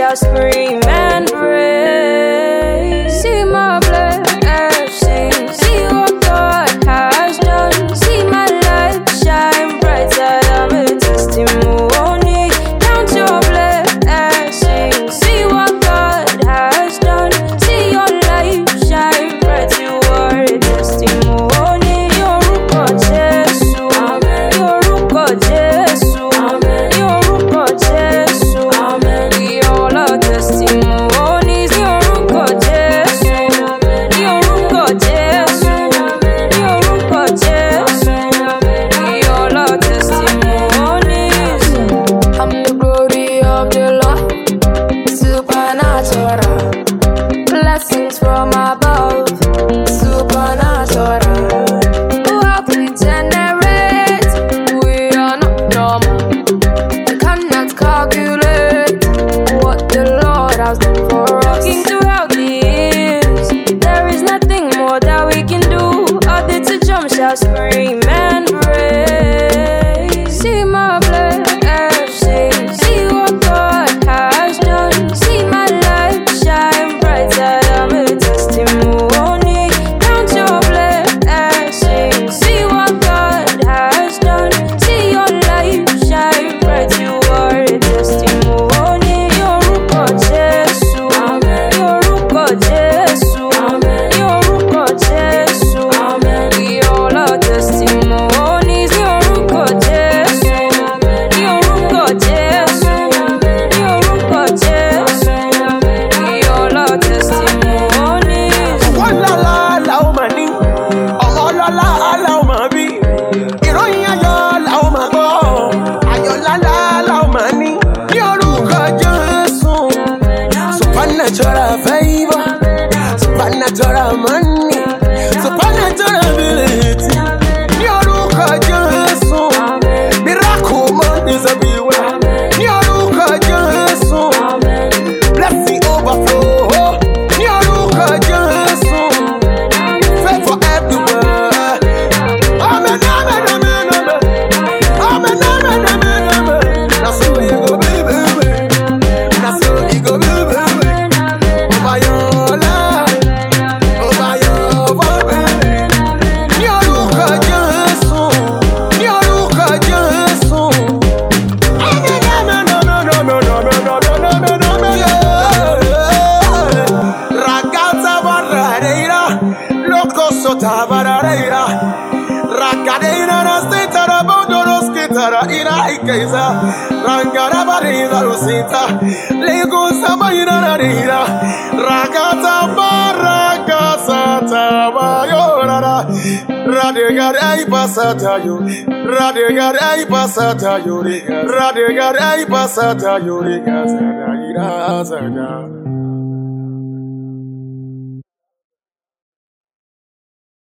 just scream just screaming. Chora, vem e. Loco sota barareira. Rakadeira na sitara bondoros kitara ina ikaiza. Rangara barida rusita. Lego samaina narira. Rakata baraka sata bayorara. Radegare pasata yo. Radegare pasata yo. Radegare pasata yo. Radegare pasata yo.